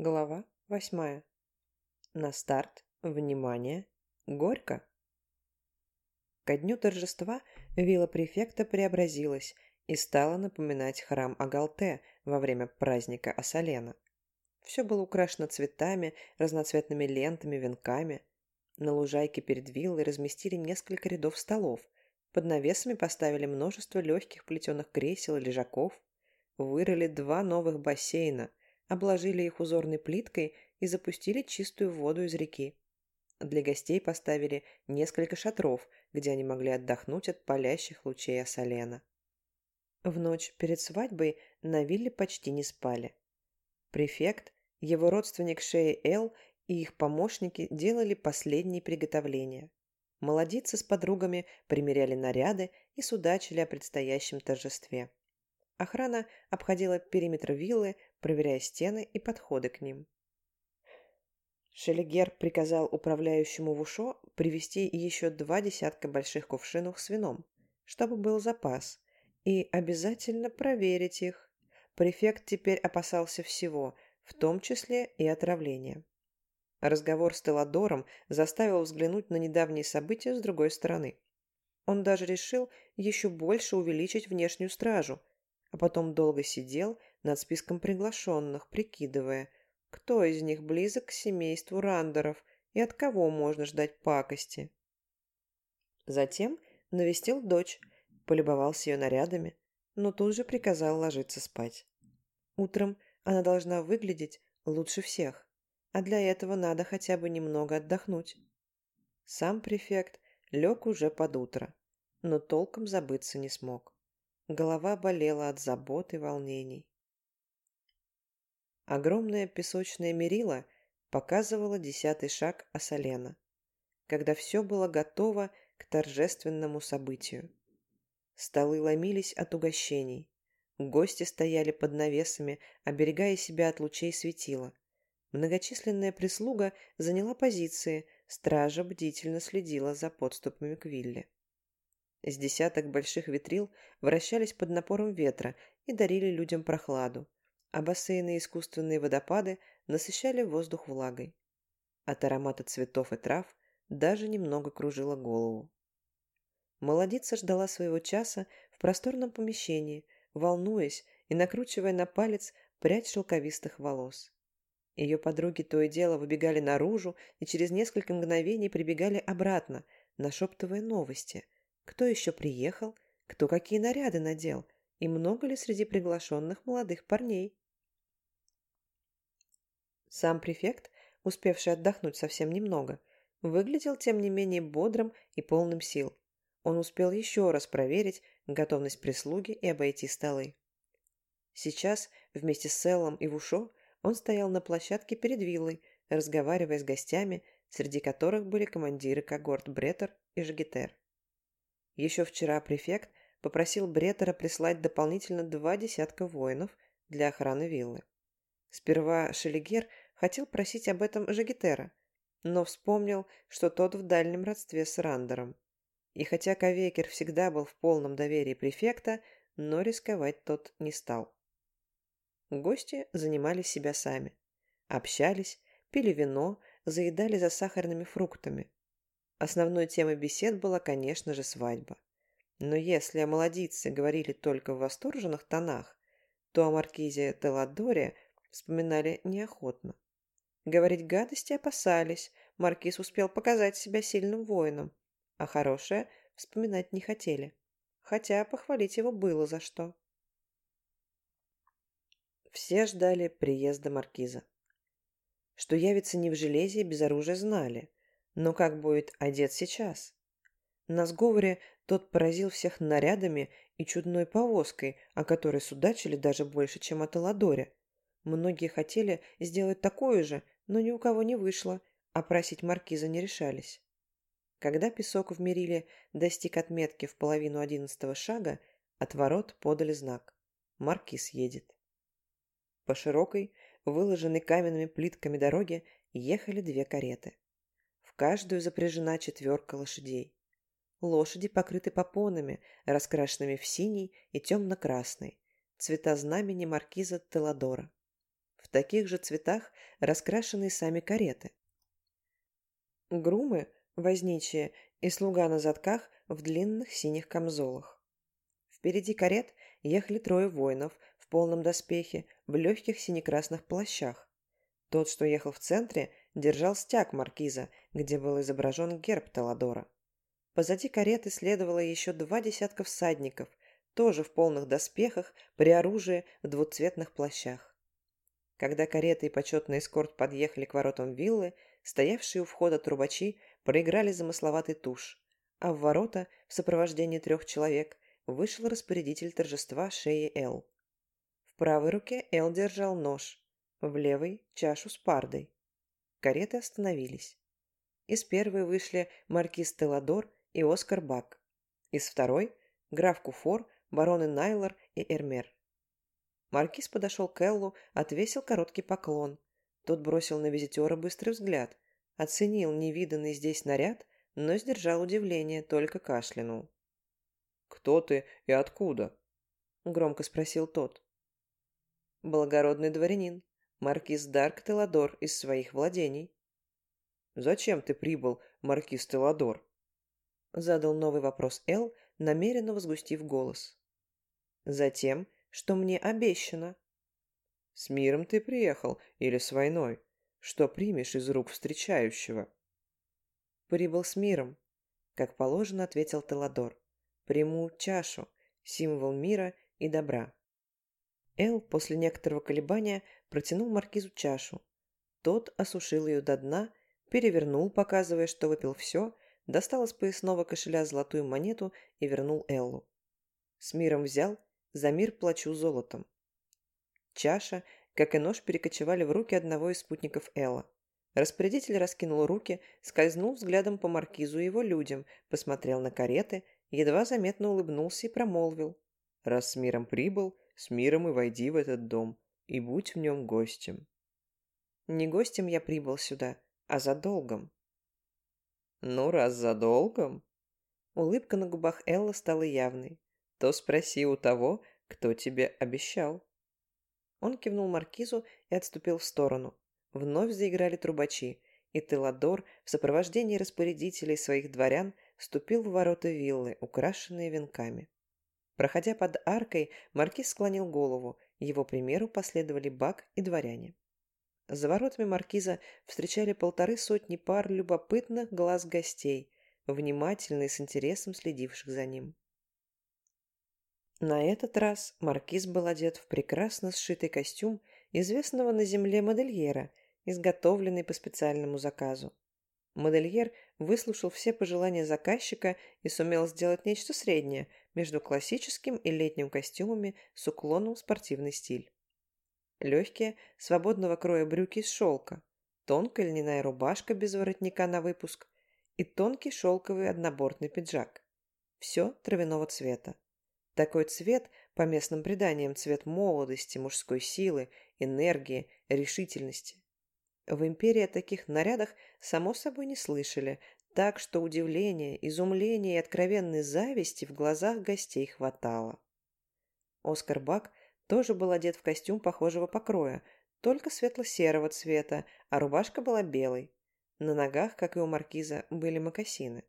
Глава восьмая. На старт. Внимание. Горько. Ко дню торжества вилла префекта преобразилась и стала напоминать храм Агалте во время праздника Асалена. Все было украшено цветами, разноцветными лентами, венками. На лужайке перед виллой разместили несколько рядов столов. Под навесами поставили множество легких плетеных кресел и лежаков. Вырыли два новых бассейна – обложили их узорной плиткой и запустили чистую воду из реки. Для гостей поставили несколько шатров, где они могли отдохнуть от палящих лучей Асалена. В ночь перед свадьбой на вилле почти не спали. Префект, его родственник Шей Эл и их помощники делали последние приготовления. Молодицы с подругами примеряли наряды и судачили о предстоящем торжестве. Охрана обходила периметр виллы, проверяя стены и подходы к ним. Шелегер приказал управляющему Вушо привезти еще два десятка больших кувшинов с вином, чтобы был запас, и обязательно проверить их. Префект теперь опасался всего, в том числе и отравления. Разговор с Теладором заставил взглянуть на недавние события с другой стороны. Он даже решил еще больше увеличить внешнюю стражу, а потом долго сидел над списком приглашенных, прикидывая, кто из них близок к семейству Рандеров и от кого можно ждать пакости. Затем навестил дочь, полюбовался ее нарядами, но тут же приказал ложиться спать. Утром она должна выглядеть лучше всех, а для этого надо хотя бы немного отдохнуть. Сам префект лег уже под утро, но толком забыться не смог. Голова болела от забот и волнений. Огромная песочная мерила показывала десятый шаг Асалена, когда все было готово к торжественному событию. Столы ломились от угощений. Гости стояли под навесами, оберегая себя от лучей светила. Многочисленная прислуга заняла позиции, стража бдительно следила за подступами к вилле. С десяток больших витрил вращались под напором ветра и дарили людям прохладу, а бассейны и искусственные водопады насыщали воздух влагой. От аромата цветов и трав даже немного кружило голову. Молодица ждала своего часа в просторном помещении, волнуясь и накручивая на палец прядь шелковистых волос. Ее подруги то и дело выбегали наружу и через несколько мгновений прибегали обратно, нашептывая новости – кто еще приехал, кто какие наряды надел и много ли среди приглашенных молодых парней. Сам префект, успевший отдохнуть совсем немного, выглядел тем не менее бодрым и полным сил. Он успел еще раз проверить готовность прислуги и обойти столы. Сейчас вместе с Селлом и Вушо он стоял на площадке перед виллой, разговаривая с гостями, среди которых были командиры когорт Бретер и Жагетер. Еще вчера префект попросил Бретера прислать дополнительно два десятка воинов для охраны виллы. Сперва Шелигер хотел просить об этом Жагетера, но вспомнил, что тот в дальнем родстве с Рандером. И хотя Ковекер всегда был в полном доверии префекта, но рисковать тот не стал. Гости занимали себя сами. Общались, пили вино, заедали засахарными фруктами. Основной темой бесед была, конечно же, свадьба. Но если о молодице говорили только в восторженных тонах, то о маркизе Теладоре вспоминали неохотно. Говорить гадости опасались, маркиз успел показать себя сильным воином, а хорошее вспоминать не хотели, хотя похвалить его было за что. Все ждали приезда маркиза. Что явится не в железе без оружия знали – но как будет одет сейчас? На сговоре тот поразил всех нарядами и чудной повозкой, о которой судачили даже больше, чем о Таладоре. Многие хотели сделать такое же, но ни у кого не вышло, а просить маркиза не решались. Когда песок в Мериле достиг отметки в половину одиннадцатого шага, от ворот подали знак. Маркиз едет. По широкой, выложенной каменными плитками дороге ехали две кареты каждую запряжена четверка лошадей. Лошади покрыты попонами, раскрашенными в синий и темно-красный, цвета знамени маркиза Теладора. В таких же цветах раскрашенные сами кареты. Грумы, возничие и слуга на задках в длинных синих камзолах. Впереди карет ехали трое воинов в полном доспехе, в легких синекрасных плащах. Тот, что ехал в центре, держал стяг маркиза, где был изображен герб Таладора. Позади кареты следовало еще два десятка всадников, тоже в полных доспехах, при оружии, в двуцветных плащах. Когда карета и почетный эскорт подъехали к воротам виллы, стоявшие у входа трубачи проиграли замысловатый тушь, а в ворота в сопровождении трех человек вышел распорядитель торжества шеи Эл. В правой руке Эл держал нож, в левой – чашу с пардой. Кареты остановились. Из первой вышли маркиз Теладор и Оскар Бак. Из второй – граф Куфор бароны Найлор и Эрмер. Маркиз подошел к Эллу, отвесил короткий поклон. Тот бросил на визитера быстрый взгляд, оценил невиданный здесь наряд, но сдержал удивление, только кашлянул. «Кто ты и откуда?» — громко спросил тот. «Благородный дворянин, маркиз Дарк Теладор из своих владений». «Зачем ты прибыл, маркиз Теладор?» — задал новый вопрос Эл, намеренно возгустив голос. Затем, что мне обещано. С миром ты приехал или с войной? Что примешь из рук встречающего? Прибыл с миром, как положено, ответил Теладор. Приму чашу, символ мира и добра. Эл после некоторого колебания протянул маркизу чашу. Тот осушил ее до дна, перевернул, показывая, что выпил все, достал из поясного кошеля золотую монету и вернул Эллу. С миром взял за мир плачу золотом. Чаша, как и нож, перекочевали в руки одного из спутников Элла. Распорядитель раскинул руки, скользнул взглядом по маркизу и его людям, посмотрел на кареты, едва заметно улыбнулся и промолвил. «Раз с миром прибыл, с миром и войди в этот дом, и будь в нем гостем». «Не гостем я прибыл сюда, а за долгом». «Ну, раз за долгом...» Улыбка на губах Элла стала явной то спроси у того, кто тебе обещал». Он кивнул маркизу и отступил в сторону. Вновь заиграли трубачи, и Теладор в сопровождении распорядителей своих дворян вступил в ворота виллы, украшенные венками. Проходя под аркой, маркиз склонил голову, его примеру последовали Бак и дворяне. За воротами маркиза встречали полторы сотни пар любопытных глаз гостей, внимательно и с интересом следивших за ним. На этот раз маркиз был одет в прекрасно сшитый костюм известного на земле модельера, изготовленный по специальному заказу. Модельер выслушал все пожелания заказчика и сумел сделать нечто среднее между классическим и летним костюмами с уклоном в спортивный стиль. Легкие, свободного кроя брюки из шелка, тонкая льняная рубашка без воротника на выпуск и тонкий шелковый однобортный пиджак. Все травяного цвета. Такой цвет, по местным преданиям, цвет молодости, мужской силы, энергии, решительности. В империи о таких нарядах, само собой, не слышали, так что удивления, изумления и откровенной зависти в глазах гостей хватало. Оскар Бак тоже был одет в костюм похожего покроя, только светло-серого цвета, а рубашка была белой. На ногах, как и у маркиза, были мокасины.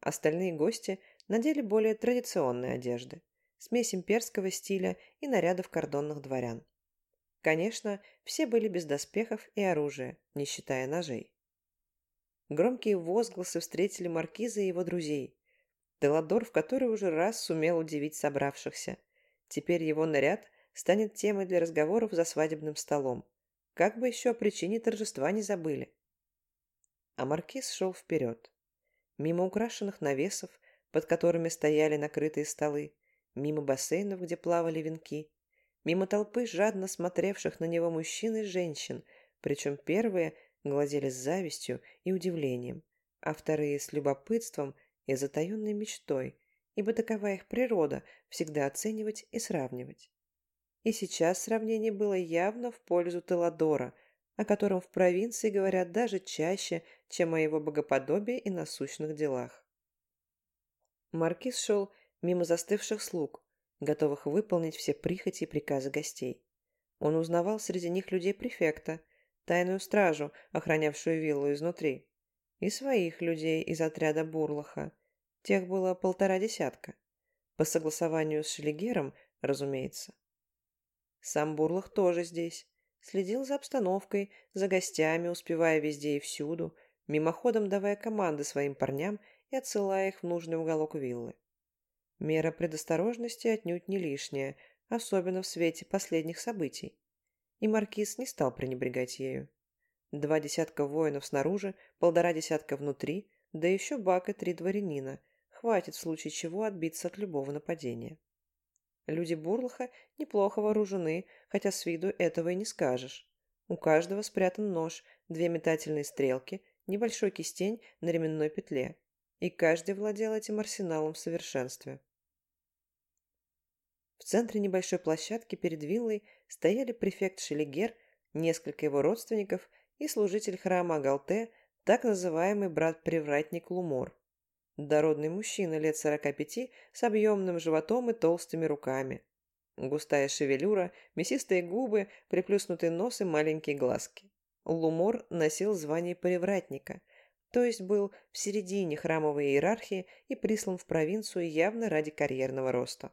Остальные гости надели более традиционные одежды, смесь имперского стиля и нарядов кордонных дворян. Конечно, все были без доспехов и оружия, не считая ножей. Громкие возгласы встретили маркиза и его друзей. Деладор в который уже раз сумел удивить собравшихся. Теперь его наряд станет темой для разговоров за свадебным столом. Как бы еще о причине торжества не забыли. А маркиз шел вперед. Мимо украшенных навесов, под которыми стояли накрытые столы, мимо бассейнов, где плавали венки, мимо толпы жадно смотревших на него мужчин и женщин, причем первые глазели с завистью и удивлением, а вторые с любопытством и затаенной мечтой, ибо такова их природа всегда оценивать и сравнивать. И сейчас сравнение было явно в пользу Теладора, о котором в провинции говорят даже чаще, чем о его богоподобии и насущных делах. Маркиз шел мимо застывших слуг, готовых выполнить все прихоти и приказы гостей. Он узнавал среди них людей префекта, тайную стражу, охранявшую виллу изнутри, и своих людей из отряда Бурлаха. Тех было полтора десятка. По согласованию с Шлигером, разумеется. Сам Бурлах тоже здесь. Следил за обстановкой, за гостями, успевая везде и всюду, мимоходом давая команды своим парням и отсылая их в нужный уголок виллы. Мера предосторожности отнюдь не лишняя, особенно в свете последних событий. И Маркиз не стал пренебрегать ею. Два десятка воинов снаружи, полтора десятка внутри, да еще бак и три дворянина. Хватит в случае чего отбиться от любого нападения. Люди Бурлаха неплохо вооружены, хотя с виду этого и не скажешь. У каждого спрятан нож, две метательные стрелки, небольшой кистень на ременной петле. И каждый владел этим арсеналом в совершенстве. В центре небольшой площадки перед виллой стояли префект Шелигер, несколько его родственников и служитель храма Агалте, так называемый брат-привратник Лумор. Дородный мужчина лет сорока пяти с объемным животом и толстыми руками. Густая шевелюра, мясистые губы, приплюснутый нос и маленькие глазки. Лумор носил звание привратника, то есть был в середине храмовой иерархии и прислан в провинцию явно ради карьерного роста.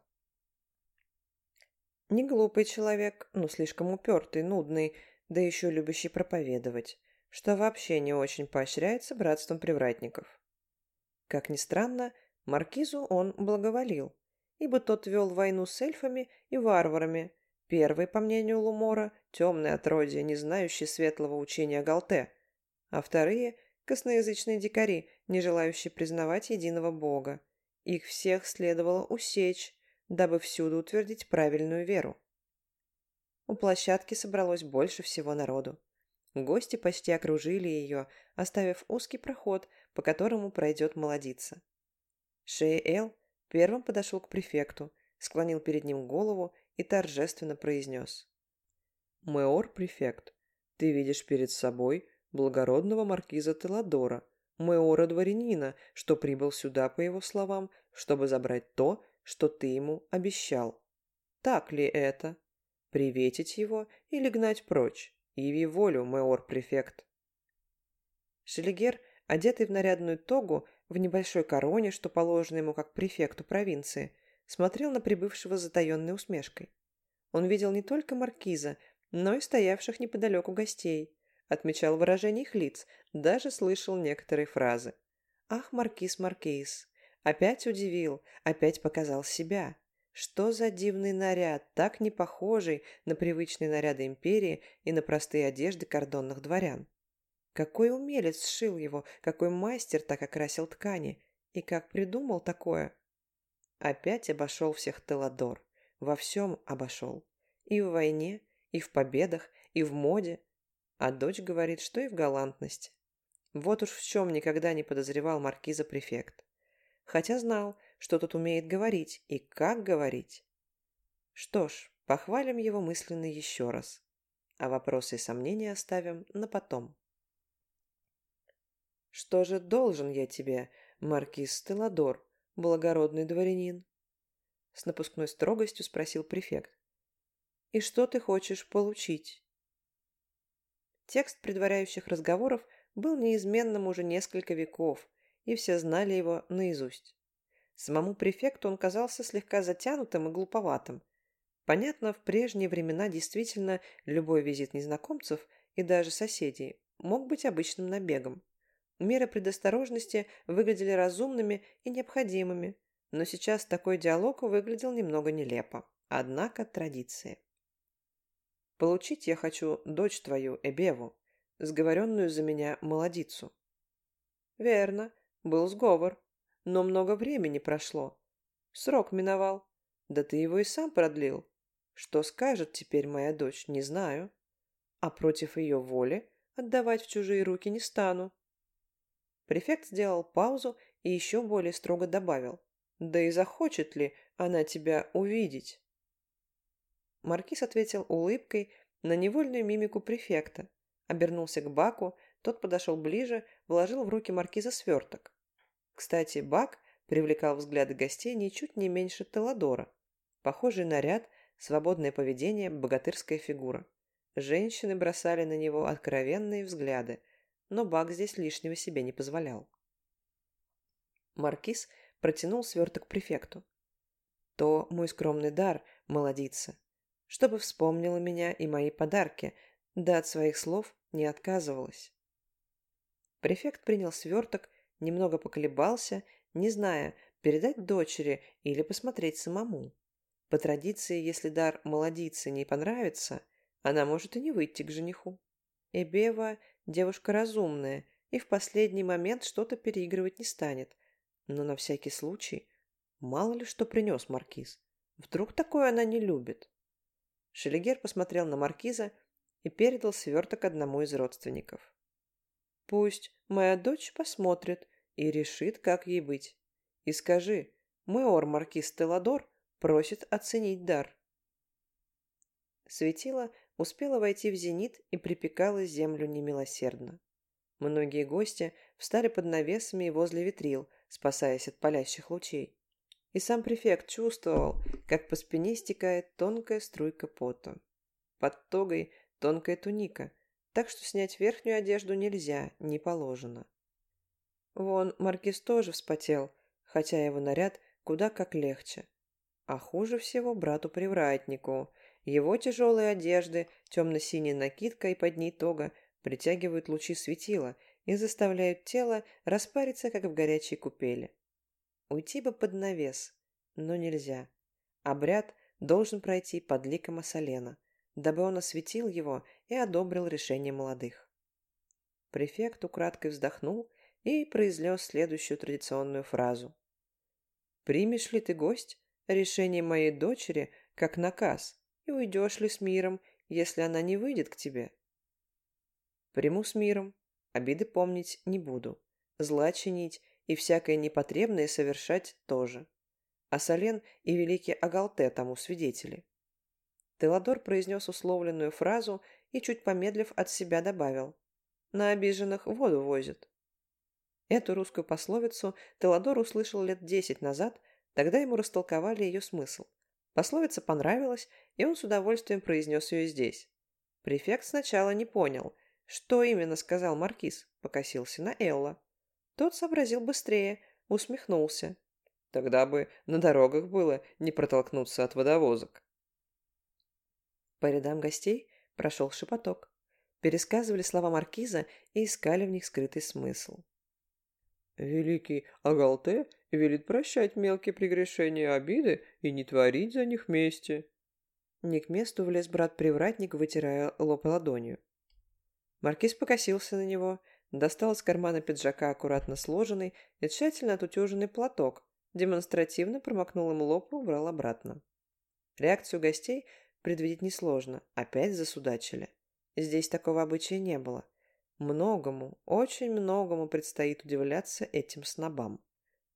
Не глупый человек, но слишком упертый, нудный, да еще любящий проповедовать, что вообще не очень поощряется братством привратников. Как ни странно, маркизу он благоволил, ибо тот вел войну с эльфами и варварами, первый, по мнению Лумора, темное отродье, не знающее светлого учения Галте, а вторые – косноязычные дикари, не желающие признавать единого бога. Их всех следовало усечь, дабы всюду утвердить правильную веру. У площадки собралось больше всего народу. Гости почти окружили ее, оставив узкий проход, по которому пройдет молодица. Шей первым подошел к префекту, склонил перед ним голову и торжественно произнес. «Мэор, префект, ты видишь перед собой благородного маркиза Теладора, мэора дворянина, что прибыл сюда, по его словам, чтобы забрать то, что ты ему обещал. Так ли это? Приветить его или гнать прочь? Яви волю, мэор-префект. Шелигер, одетый в нарядную тогу, в небольшой короне, что положено ему как префекту провинции, смотрел на прибывшего с затаенной усмешкой. Он видел не только маркиза, но и стоявших неподалеку гостей, отмечал выражение их лиц, даже слышал некоторые фразы. «Ах, маркиз, маркиз, Опять удивил, опять показал себя. Что за дивный наряд, так не похожий на привычные наряды империи и на простые одежды кордонных дворян. Какой умелец сшил его, какой мастер так окрасил ткани, и как придумал такое. Опять обошел всех Теладор, во всем обошел. И в войне, и в победах, и в моде. А дочь говорит, что и в галантности. Вот уж в чем никогда не подозревал маркиза-префект хотя знал, что тот умеет говорить и как говорить. Что ж, похвалим его мысленно еще раз, а вопросы и сомнения оставим на потом. «Что же должен я тебе, маркиз Стелладор, благородный дворянин?» С напускной строгостью спросил префект. «И что ты хочешь получить?» Текст предваряющих разговоров был неизменным уже несколько веков, и все знали его наизусть. Самому префекту он казался слегка затянутым и глуповатым. Понятно, в прежние времена действительно любой визит незнакомцев и даже соседей мог быть обычным набегом. Меры предосторожности выглядели разумными и необходимыми, но сейчас такой диалог выглядел немного нелепо. Однако традиции. «Получить я хочу дочь твою, Эбеву, сговоренную за меня молодицу». «Верно. Был сговор. Но много времени прошло. Срок миновал. Да ты его и сам продлил. Что скажет теперь моя дочь, не знаю. А против ее воли отдавать в чужие руки не стану. Префект сделал паузу и еще более строго добавил. Да и захочет ли она тебя увидеть? Маркиз ответил улыбкой на невольную мимику префекта, обернулся к Баку, тот подошел ближе, вложил в руки маркиза сверток. Кстати, Бак привлекал взгляды гостей ничуть не меньше Теладора. Похожий наряд, свободное поведение, богатырская фигура. Женщины бросали на него откровенные взгляды, но Бак здесь лишнего себе не позволял. Маркиз протянул сверток префекту. То мой скромный дар, молодица, чтобы вспомнила меня и мои подарки, да от своих слов не отказывалась. Префект принял сверток, немного поколебался, не зная, передать дочери или посмотреть самому. По традиции, если дар молодицы не понравится, она может и не выйти к жениху. Эбева – девушка разумная и в последний момент что-то переигрывать не станет. Но на всякий случай, мало ли что принес маркиз. Вдруг такое она не любит. Шелегер посмотрел на маркиза и передал сверток одному из родственников. «Пусть моя дочь посмотрит и решит, как ей быть. И скажи, мэор маркиз Теладор просит оценить дар». Светило успело войти в зенит и припекало землю немилосердно. Многие гости встали под навесами и возле витрил, спасаясь от палящих лучей. И сам префект чувствовал, как по спине стекает тонкая струйка пота. Под тогой тонкая туника, так что снять верхнюю одежду нельзя, не положено. Вон маркиз тоже вспотел, хотя его наряд куда как легче. А хуже всего брату-привратнику. Его тяжелые одежды, темно-синяя накидка и под ней тога притягивают лучи светила и заставляют тело распариться, как в горячей купели. Уйти бы под навес, но нельзя. Обряд должен пройти под ликом Асалена, дабы он осветил его и одобрил решение молодых. Префект украдкой вздохнул и произнес следующую традиционную фразу. «Примешь ли ты гость решение моей дочери как наказ и уйдешь ли с миром, если она не выйдет к тебе?» «Приму с миром, обиды помнить не буду, зла чинить и всякое непотребное совершать тоже. А Солен и великий Агалте тому свидетели. Теладор произнес условленную фразу и, чуть помедлив, от себя добавил. «На обиженных воду возят». Эту русскую пословицу Теладор услышал лет десять назад, тогда ему растолковали ее смысл. Пословица понравилась, и он с удовольствием произнес ее здесь. Префект сначала не понял, что именно сказал Маркиз, покосился на Элла. Тот сообразил быстрее, усмехнулся. Тогда бы на дорогах было не протолкнуться от водовозок. По рядам гостей прошел шепоток. Пересказывали слова маркиза и искали в них скрытый смысл. «Великий Агалте велит прощать мелкие прегрешения и обиды и не творить за них мести». Не к месту влез брат-привратник, вытирая лоб ладонью. Маркиз покосился на него, достал из кармана пиджака аккуратно сложенный и тщательно отутюженный платок, демонстративно промокнул им лоб и убрал обратно. Реакцию гостей предвидеть несложно, опять засудачили. Здесь такого обычая не было. Многому, очень многому предстоит удивляться этим снобам.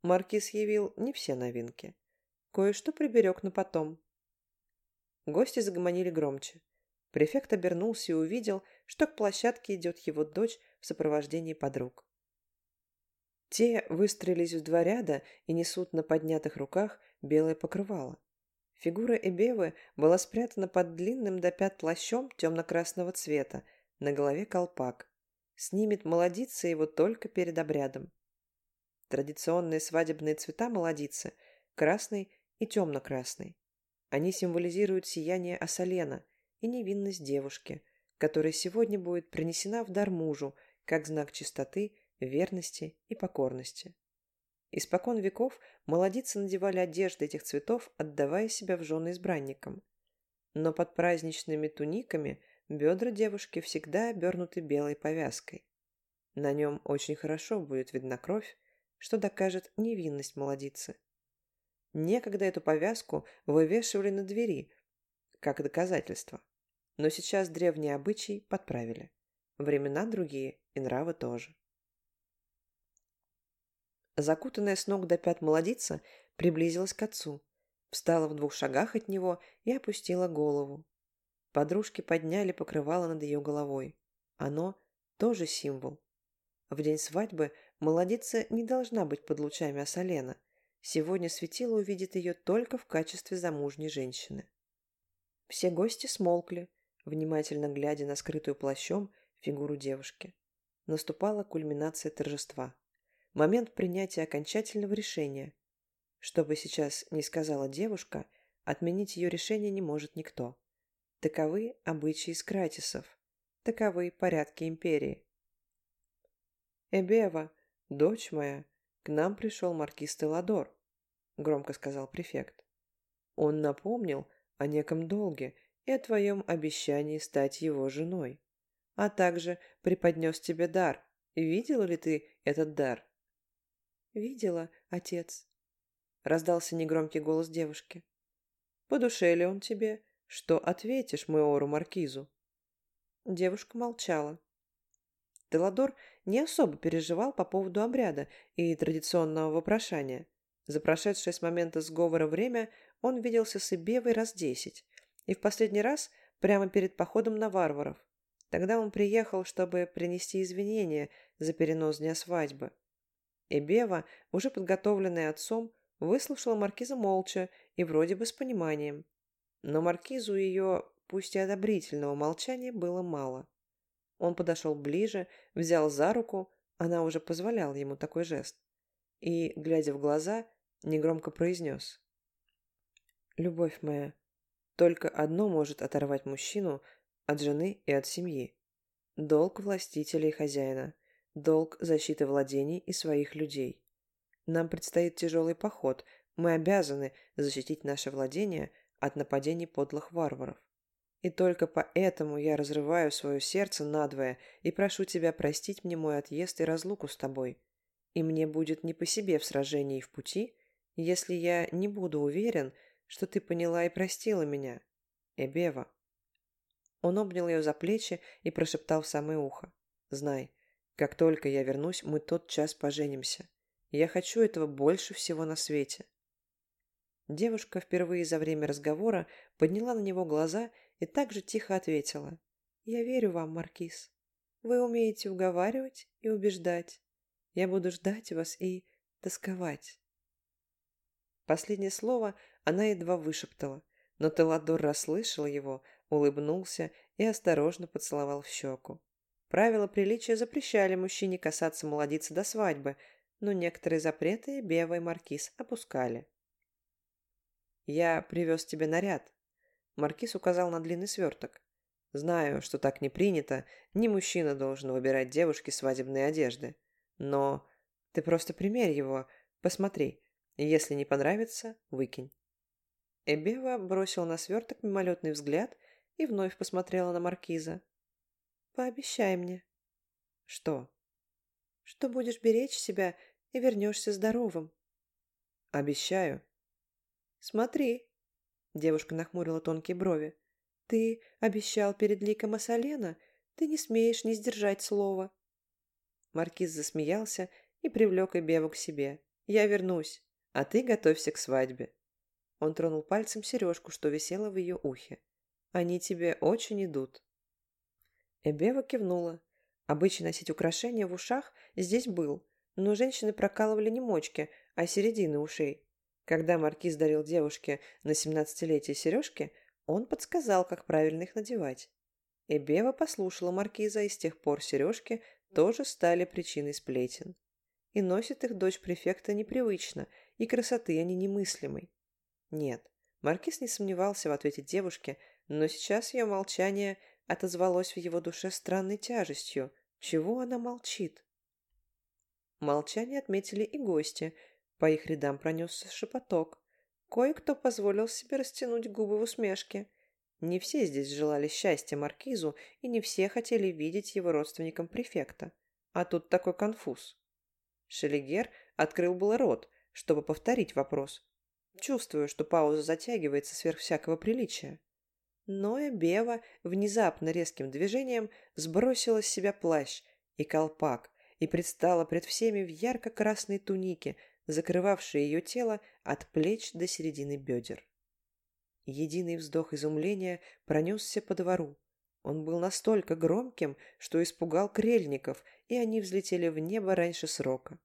Маркиз явил не все новинки. Кое-что приберег на потом. Гости загомонили громче. Префект обернулся и увидел, что к площадке идет его дочь в сопровождении подруг. Те выстроились в два ряда и несут на поднятых руках белое покрывало. Фигура Эбевы была спрятана под длинным до пят плащом темно-красного цвета, на голове колпак. Снимет молодица его только перед обрядом. Традиционные свадебные цвета молодицы – красный и темно-красный. Они символизируют сияние Асалена и невинность девушки, которая сегодня будет принесена в дар мужу, как знак чистоты, верности и покорности. Испокон веков молодицы надевали одежды этих цветов, отдавая себя в жены избранникам. Но под праздничными туниками бедра девушки всегда обернуты белой повязкой. На нем очень хорошо будет видна кровь, что докажет невинность молодицы. Некогда эту повязку вывешивали на двери, как доказательство. Но сейчас древние обычаи подправили. Времена другие и нравы тоже. Закутанная с ног до пят молодица приблизилась к отцу, встала в двух шагах от него и опустила голову. Подружки подняли покрывало над ее головой. Оно тоже символ. В день свадьбы молодица не должна быть под лучами Асалена. Сегодня светило увидит ее только в качестве замужней женщины. Все гости смолкли, внимательно глядя на скрытую плащом фигуру девушки. Наступала кульминация торжества. Момент принятия окончательного решения. Что бы сейчас ни сказала девушка, отменить ее решение не может никто. Таковы обычаи скратисов. Таковы порядки империи. «Эбева, дочь моя, к нам пришел маркиз Теладор», — громко сказал префект. «Он напомнил о неком долге и о твоем обещании стать его женой, а также преподнес тебе дар. Видела ли ты этот дар?» «Видела, отец», — раздался негромкий голос девушки. «По душе ли он тебе? Что ответишь Мэору Маркизу?» Девушка молчала. Теладор не особо переживал по поводу обряда и традиционного вопрошания. За прошедшее с момента сговора время он виделся с Ибевой раз десять, и в последний раз прямо перед походом на варваров. Тогда он приехал, чтобы принести извинения за перенос дня свадьбы. Эбева, уже подготовленная отцом, выслушала маркиза молча и вроде бы с пониманием. Но маркизу ее, пусть и одобрительного молчания, было мало. Он подошел ближе, взял за руку, она уже позволяла ему такой жест, и, глядя в глаза, негромко произнес. «Любовь моя, только одно может оторвать мужчину от жены и от семьи. Долг властителя и хозяина, долг защиты владений и своих людей. Нам предстоит тяжелый поход, мы обязаны защитить наше владение от нападений подлых варваров. И только поэтому я разрываю свое сердце надвое и прошу тебя простить мне мой отъезд и разлуку с тобой. И мне будет не по себе в сражении и в пути, если я не буду уверен, что ты поняла и простила меня. Эбева. Он обнял ее за плечи и прошептал в самое ухо. «Знай, как только я вернусь, мы тот час поженимся. Я хочу этого больше всего на свете». Девушка впервые за время разговора подняла на него глаза и также тихо ответила. «Я верю вам, Маркиз. Вы умеете уговаривать и убеждать. Я буду ждать вас и тосковать». Последнее слово она едва вышептала, но Теладор расслышал его, улыбнулся и осторожно поцеловал в щеку. Правила приличия запрещали мужчине касаться молодицы до свадьбы, но некоторые запреты Бева и Маркиз опускали. «Я привез тебе наряд», Маркиз указал на длинный сверток. «Знаю, что так не принято, не мужчина должен выбирать девушке свадебные одежды. Но ты просто примерь его, посмотри. Если не понравится, выкинь». Эбева бросила на сверток мимолетный взгляд и вновь посмотрела на Маркиза. «Пообещай мне». «Что?» «Что будешь беречь себя и вернешься здоровым». «Обещаю». «Смотри», Девушка нахмурила тонкие брови. «Ты обещал перед ликом Асалена? Ты не смеешь не сдержать слова». Маркиз засмеялся и привлек Эбеву к себе. «Я вернусь, а ты готовься к свадьбе». Он тронул пальцем сережку, что висела в ее ухе. «Они тебе очень идут». Эбева кивнула. Обычай носить украшения в ушах здесь был, но женщины прокалывали не мочки, а середины ушей. Когда маркиз дарил девушке на семнадцатилетие сережки, он подсказал, как правильно их надевать. Эбева послушала маркиза, и с тех пор сережки тоже стали причиной сплетен. И носит их дочь префекта непривычно, и красоты они немыслимой. Нет, маркиз не сомневался в ответе девушки, но сейчас ее молчание отозвалось в его душе странной тяжестью. Чего она молчит? Молчание отметили и гости – по их рядам пронесся шепоток. Кое-кто позволил себе растянуть губы в усмешке. Не все здесь желали счастья Маркизу, и не все хотели видеть его родственником префекта. А тут такой конфуз. Шелигер открыл было рот, чтобы повторить вопрос. Чувствую, что пауза затягивается сверх всякого приличия. Но Эбева внезапно резким движением сбросила с себя плащ и колпак и предстала пред всеми в ярко-красной тунике закрывавший ее тело от плеч до середины бедер. Единый вздох изумления пронесся по двору. Он был настолько громким, что испугал крельников, и они взлетели в небо раньше срока.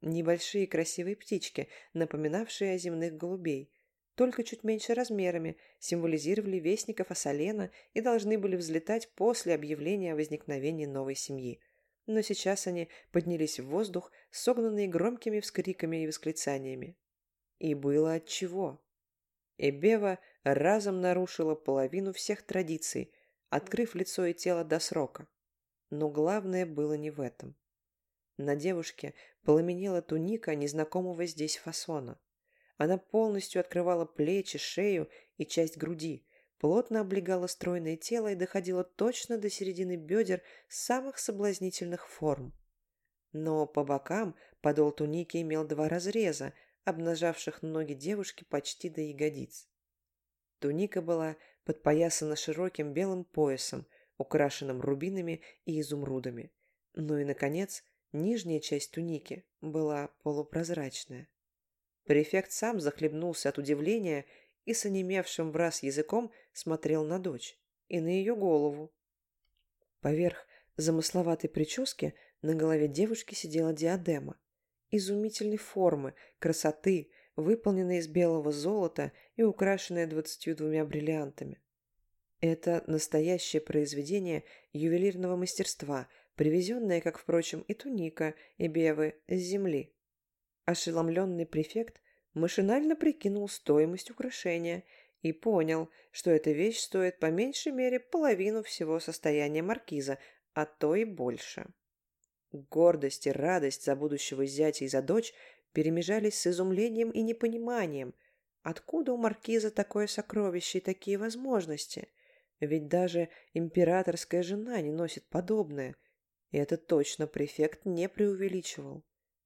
Небольшие красивые птички, напоминавшие о земных голубей. Только чуть меньше размерами, символизировали вестников Ассалена и должны были взлетать после объявления о возникновении новой семьи. Но сейчас они поднялись в воздух, согнанные громкими вскриками и восклицаниями. И было отчего. Эбева разом нарушила половину всех традиций, открыв лицо и тело до срока. Но главное было не в этом. На девушке пламенела туника незнакомого здесь фасона. Она полностью открывала плечи, шею и часть груди, плотно облегала стройное тело и доходила точно до середины бедер самых соблазнительных форм. Но по бокам подол туники имел два разреза, обнажавших ноги девушки почти до ягодиц. Туника была подпоясана широким белым поясом, украшенным рубинами и изумрудами. Ну и, наконец, нижняя часть туники была полупрозрачная. Префект сам захлебнулся от удивления и с онемевшим в раз языком смотрел на дочь и на ее голову. Поверх замысловатой прически на голове девушки сидела диадема. Изумительной формы, красоты, выполненная из белого золота и украшенная двадцатью двумя бриллиантами. Это настоящее произведение ювелирного мастерства, привезенное, как, впрочем, и туника, и бевы, с земли. Ошеломленный префект машинально прикинул стоимость украшения и понял, что эта вещь стоит по меньшей мере половину всего состояния маркиза, а то и больше. Гордость и радость за будущего зятя и за дочь перемежались с изумлением и непониманием. Откуда у маркиза такое сокровище и такие возможности? Ведь даже императорская жена не носит подобное. И это точно префект не преувеличивал.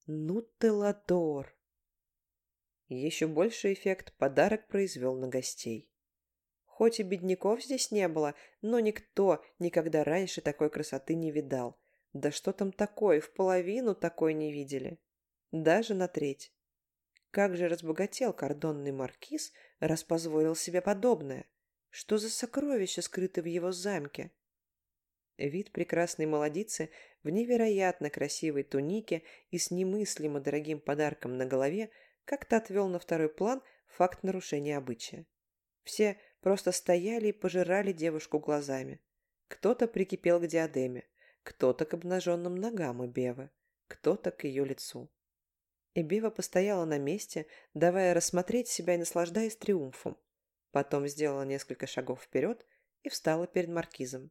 Ну ты ладор! Еще больший эффект подарок произвел на гостей. Хоть и бедняков здесь не было, но никто никогда раньше такой красоты не видал. Да что там такое, в половину такой не видели даже на треть. Как же разбогател кордонный маркиз, раз позволил себе подобное? Что за сокровища скрыты в его замке? Вид прекрасной молодицы в невероятно красивой тунике и с немыслимо дорогим подарком на голове как-то отвел на второй план факт нарушения обычая. Все просто стояли и пожирали девушку глазами. Кто-то прикипел к диадеме, кто-то к обнаженным ногам и Бевы, кто-то к ее лицу. И Бива постояла на месте, давая рассмотреть себя и наслаждаясь триумфом. Потом сделала несколько шагов вперед и встала перед маркизом.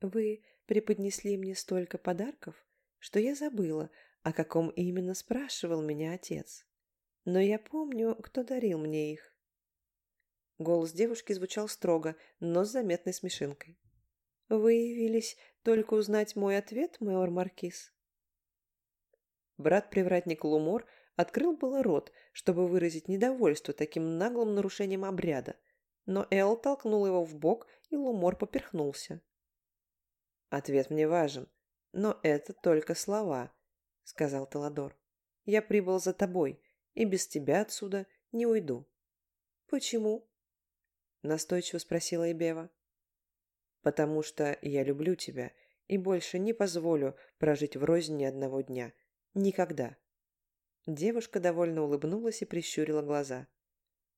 «Вы преподнесли мне столько подарков, что я забыла, о каком именно спрашивал меня отец. Но я помню, кто дарил мне их». Голос девушки звучал строго, но с заметной смешинкой. «Вы явились только узнать мой ответ, майор Маркиз?» Брат-привратник Лумор открыл было рот, чтобы выразить недовольство таким наглым нарушением обряда, но Эл толкнул его в бок, и Лумор поперхнулся. «Ответ мне важен, но это только слова», — сказал Теладор. «Я прибыл за тобой, и без тебя отсюда не уйду». «Почему?» — настойчиво спросила Эбева. «Потому что я люблю тебя и больше не позволю прожить врознь ни одного дня», Никогда. Девушка довольно улыбнулась и прищурила глаза.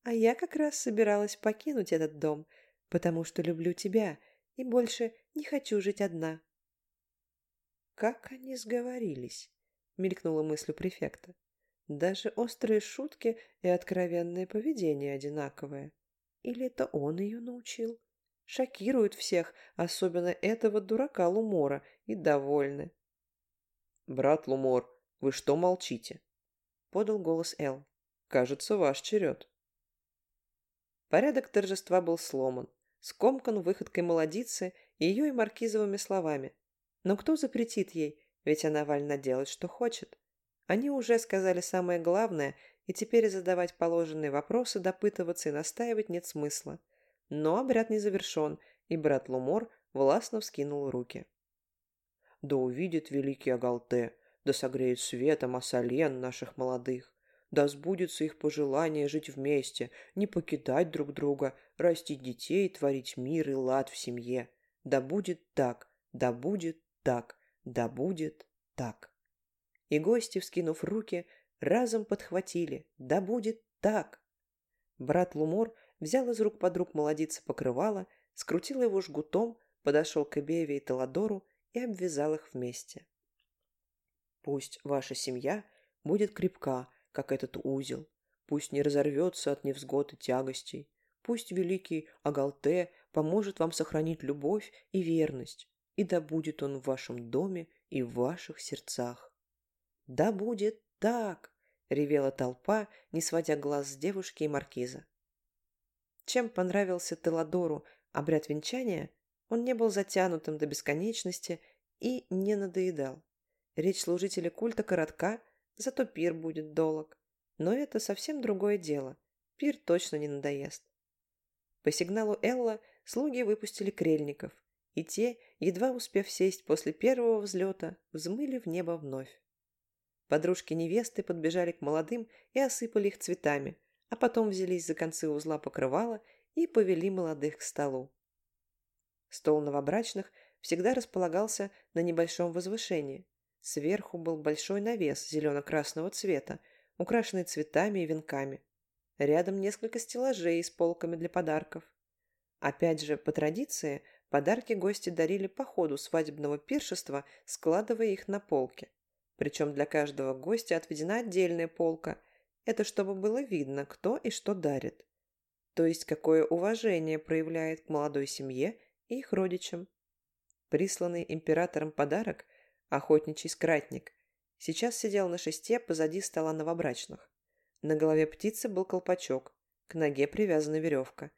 А я как раз собиралась покинуть этот дом, потому что люблю тебя и больше не хочу жить одна. Как они сговорились, мелькнула мысль у префекта. Даже острые шутки и откровенное поведение одинаковое. Или это он ее научил? Шокирует всех, особенно этого дурака Лумора, и довольны. «Брат Лумор, вы что молчите?» Подал голос Эл. «Кажется, ваш черед». Порядок торжества был сломан, скомкан выходкой молодицы и ее и маркизовыми словами. Но кто запретит ей, ведь она вольна делать, что хочет. Они уже сказали самое главное, и теперь задавать положенные вопросы, допытываться и настаивать нет смысла. Но обряд не завершен, и брат Лумор властно вскинул руки. «Да увидит великий Агалте, да согреет светом осолен наших молодых. Да сбудется их пожелание жить вместе, не покидать друг друга, растить детей, творить мир и лад в семье. Да будет так, да будет так, да будет так. И гости, вскинув руки, разом подхватили «Да будет так!» Брат Лумор взял из рук подруг молодицы покрывало, скрутил его жгутом, подошел к Эбеве и Теладору и обвязал их вместе. «Пусть ваша семья будет крепка, как этот узел, пусть не разорвется от невзгод и тягостей, пусть великий Агалте поможет вам сохранить любовь и верность, и да будет он в вашем доме и в ваших сердцах». «Да будет так!» — ревела толпа, не сводя глаз с девушки и маркиза. Чем понравился Теладору обряд венчания, он не был затянутым до бесконечности и не надоедал. Речь служителя культа коротка, зато пир будет долг. Но это совсем другое дело. Пир точно не надоест. По сигналу Элла слуги выпустили крельников, и те, едва успев сесть после первого взлета, взмыли в небо вновь. Подружки невесты подбежали к молодым и осыпали их цветами, а потом взялись за концы узла покрывала и повели молодых к столу. Стол новобрачных всегда располагался на небольшом возвышении. Сверху был большой навес зелено-красного цвета, украшенный цветами и венками. Рядом несколько стеллажей с полками для подарков. Опять же, по традиции, подарки гости дарили по ходу свадебного пиршества, складывая их на полке. Причем для каждого гостя отведена отдельная полка. Это чтобы было видно, кто и что дарит. То есть, какое уважение проявляет к молодой семье и их родичам. Присланный императором подарок, охотничий скратник, сейчас сидел на шесте позади стола новобрачных. На голове птицы был колпачок, к ноге привязана веревка.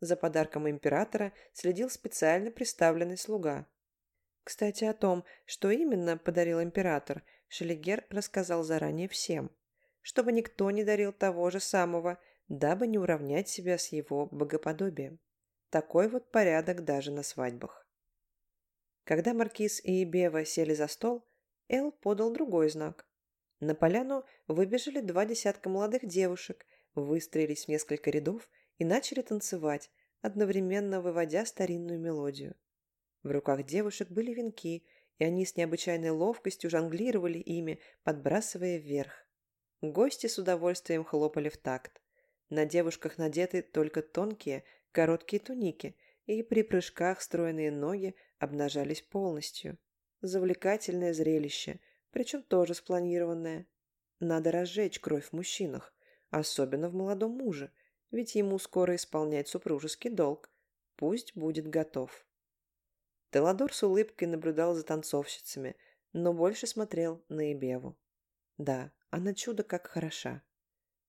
За подарком императора следил специально представленный слуга. Кстати, о том, что именно подарил император, Шелигер рассказал заранее всем, чтобы никто не дарил того же самого, дабы не уравнять себя с его богоподобием. Такой вот порядок даже на свадьбах. Когда Маркиз и Бева сели за стол, Эл подал другой знак. На поляну выбежали два десятка молодых девушек, выстроились в несколько рядов и начали танцевать, одновременно выводя старинную мелодию. В руках девушек были венки, и они с необычайной ловкостью жонглировали ими, подбрасывая вверх. Гости с удовольствием хлопали в такт. На девушках надеты только тонкие, короткие туники, и при прыжках стройные ноги обнажались полностью. Завлекательное зрелище, причем тоже спланированное. Надо разжечь кровь в мужчинах, особенно в молодом муже, ведь ему скоро исполнять супружеский долг. Пусть будет готов. Теладор с улыбкой наблюдал за танцовщицами, но больше смотрел на Ибеву. Да, она чудо как хороша.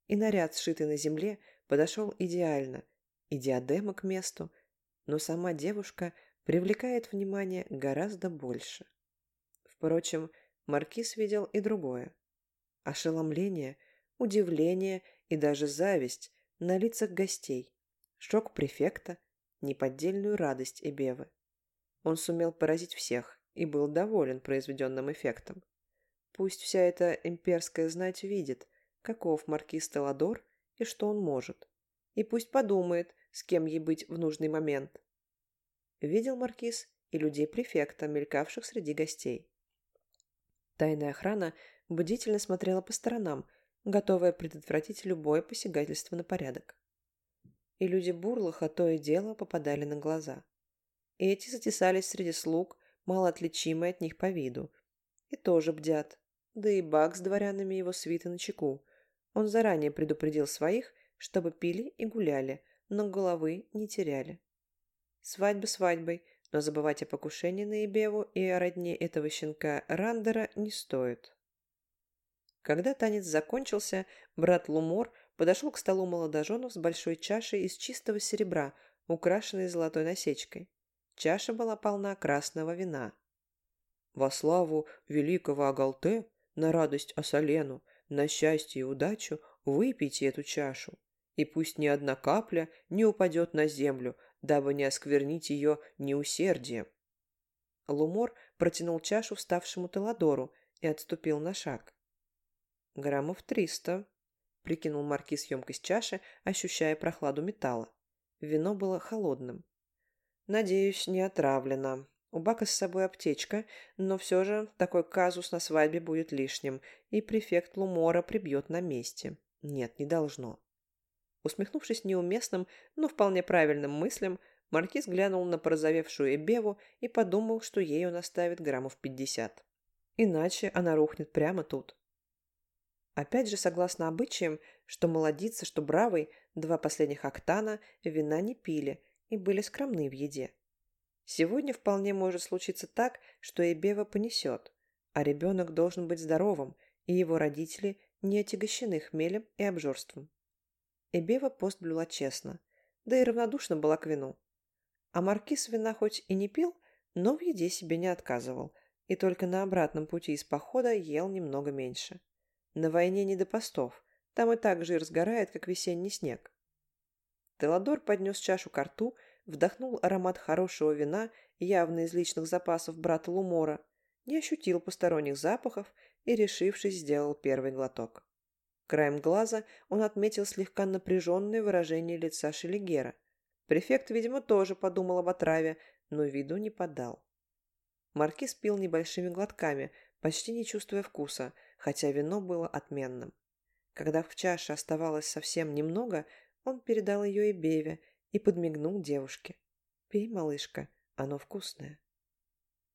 И наряд, сшитый на земле, подошел идеально – и диадема к месту, но сама девушка привлекает внимание гораздо больше. Впрочем, Маркиз видел и другое. Ошеломление, удивление и даже зависть на лицах гостей, шок префекта, неподдельную радость Эбевы. Он сумел поразить всех и был доволен произведенным эффектом. Пусть вся эта имперская знать видит, каков маркиз Теладор и что он может. И пусть подумает, с кем ей быть в нужный момент. Видел маркиз и людей префекта, мелькавших среди гостей. Тайная охрана бдительно смотрела по сторонам, готовая предотвратить любое посягательство на порядок. И люди Бурлаха то и дело попадали на глаза. И эти затесались среди слуг, мало отличимые от них по виду. И тоже бдят. Да и Бак с дворянами его свиты на чеку. Он заранее предупредил своих, чтобы пили и гуляли, но головы не теряли. Свадьба свадьбой, но забывать о покушении на Ебеву и о родне этого щенка Рандера не стоит. Когда танец закончился, брат Лумор подошел к столу молодоженов с большой чашей из чистого серебра, украшенной золотой насечкой. Чаша была полна красного вина. «Во славу великого Агалте, на радость Асалену, на счастье и удачу выпейте эту чашу и пусть ни одна капля не упадет на землю, дабы не осквернить ее неусердием. Лумор протянул чашу вставшему Теладору и отступил на шаг. «Граммов триста», — прикинул маркиз емкость чаши, ощущая прохладу металла. Вино было холодным. «Надеюсь, не отравлено. У Бака с собой аптечка, но все же такой казус на свадьбе будет лишним, и префект Лумора прибьет на месте. Нет, не должно». Усмехнувшись неуместным, но вполне правильным мыслям, Маркиз глянул на порозовевшую Эбеву и подумал, что ей он оставит граммов пятьдесят. Иначе она рухнет прямо тут. Опять же, согласно обычаям, что молодица, что бравый, два последних октана вина не пили и были скромны в еде. Сегодня вполне может случиться так, что Эбева понесет, а ребенок должен быть здоровым, и его родители не отягощены хмелем и обжорством. Эбева пост блюла честно, да и равнодушна была к вину. А маркиз вина хоть и не пил, но в еде себе не отказывал, и только на обратном пути из похода ел немного меньше. На войне не до постов, там и так жир сгорает, как весенний снег. Теладор поднес чашу ко рту, вдохнул аромат хорошего вина, явно из личных запасов брата Лумора, не ощутил посторонних запахов и, решившись, сделал первый глоток. Краем глаза он отметил слегка напряженное выражение лица Шелигера. Префект, видимо, тоже подумал об отраве, но виду не подал. Маркиз пил небольшими глотками, почти не чувствуя вкуса, хотя вино было отменным. Когда в чаше оставалось совсем немного, он передал ее и Беве и подмигнул девушке. «Пей, малышка, оно вкусное».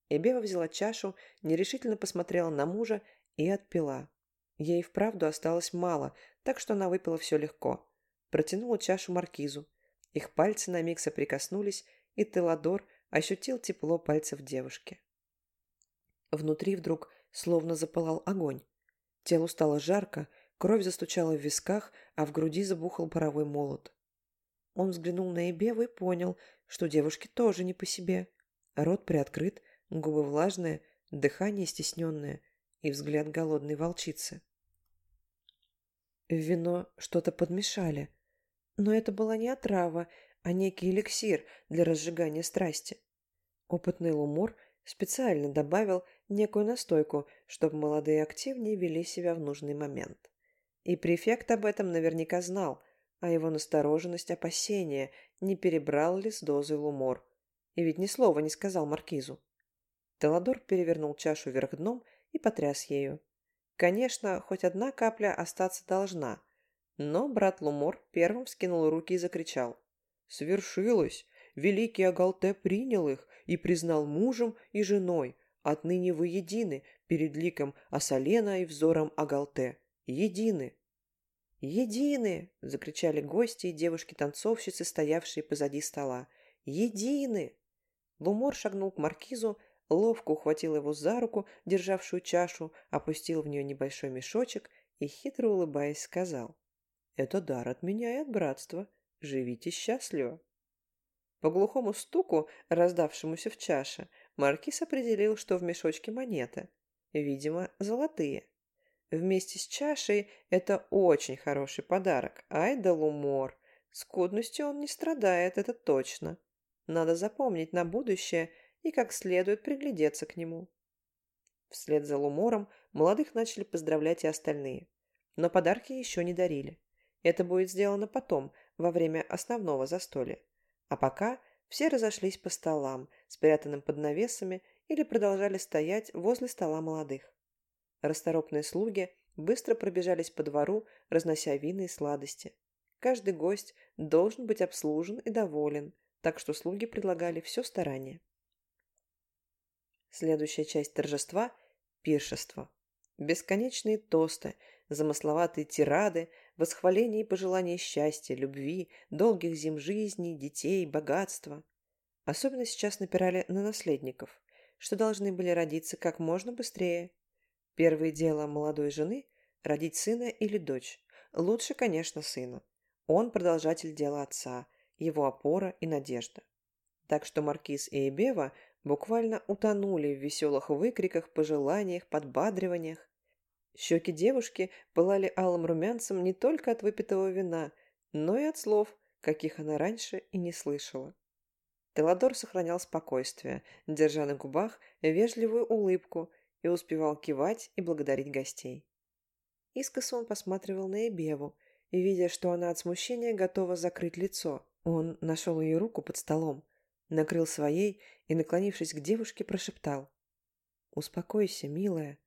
Эбева взяла чашу, нерешительно посмотрела на мужа и отпила. Ей вправду осталось мало, так что она выпила все легко. Протянула чашу маркизу. Их пальцы на миг соприкоснулись, и Теладор ощутил тепло пальцев девушки. Внутри вдруг словно запылал огонь. Телу стало жарко, кровь застучала в висках, а в груди забухал паровой молот. Он взглянул на Эбеву и понял, что девушке тоже не по себе. Рот приоткрыт, губы влажные, дыхание стесненное – и взгляд голодной волчицы. В вино что-то подмешали, но это была не отрава, а некий эликсир для разжигания страсти. Опытный лумор специально добавил некую настойку, чтобы молодые активнее вели себя в нужный момент. И префект об этом наверняка знал, а его настороженность, опасения, не перебрал ли с дозой лумор. И ведь ни слова не сказал маркизу. Теладор перевернул чашу вверх дном и потряс ею. Конечно, хоть одна капля остаться должна, но брат Лумор первым вскинул руки и закричал. «Свершилось! Великий Агалте принял их и признал мужем и женой. Отныне вы едины перед ликом Асалена и взором Агалте. Едины!» «Едины!» – закричали гости и девушки-танцовщицы, стоявшие позади стола. «Едины!» Лумор шагнул к маркизу, ловко ухватил его за руку, державшую чашу, опустил в нее небольшой мешочек и, хитро улыбаясь, сказал «Это дар от меня и от братства. Живите счастливо». По глухому стуку, раздавшемуся в чаше, Маркиз определил, что в мешочке монеты. Видимо, золотые. Вместе с чашей это очень хороший подарок. Ай да лумор. Скудностью он не страдает, это точно. Надо запомнить на будущее – и как следует приглядеться к нему. Вслед за Лумором молодых начали поздравлять и остальные. Но подарки еще не дарили. Это будет сделано потом, во время основного застолья. А пока все разошлись по столам, спрятанным под навесами, или продолжали стоять возле стола молодых. Расторопные слуги быстро пробежались по двору, разнося вина и сладости. Каждый гость должен быть обслужен и доволен, так что слуги предлагали все старание. Следующая часть торжества – пиршество. Бесконечные тосты, замысловатые тирады, восхваления и пожелания счастья, любви, долгих зим жизни, детей, богатства. Особенно сейчас напирали на наследников, что должны были родиться как можно быстрее. Первое дело молодой жены – родить сына или дочь. Лучше, конечно, сына. Он продолжатель дела отца, его опора и надежда. Так что Маркиз и Эбева буквально утонули в веселых выкриках, пожеланиях, подбадриваниях. Щеки девушки пылали алым румянцем не только от выпитого вина, но и от слов, каких она раньше и не слышала. Теладор сохранял спокойствие, держа на губах вежливую улыбку и успевал кивать и благодарить гостей. Искоса он посматривал на Эбеву, и, видя, что она от смущения готова закрыть лицо, он нашел ее руку под столом, накрыл своей и, наклонившись к девушке, прошептал. «Успокойся, милая.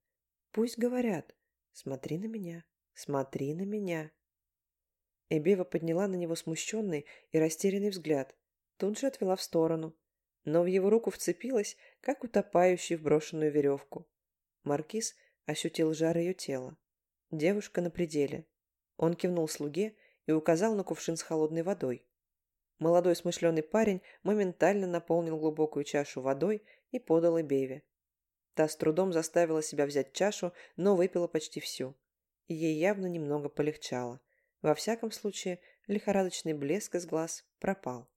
Пусть говорят. Смотри на меня, смотри на меня». Эбева подняла на него смущенный и растерянный взгляд, тут же отвела в сторону, но в его руку вцепилась, как утопающий в брошенную веревку. Маркиз ощутил жар ее тела. Девушка на пределе. Он кивнул слуге и указал на кувшин с холодной водой. Молодой смышленый парень моментально наполнил глубокую чашу водой и подал Эбеве. Та с трудом заставила себя взять чашу, но выпила почти всю. Ей явно немного полегчало. Во всяком случае, лихорадочный блеск из глаз пропал.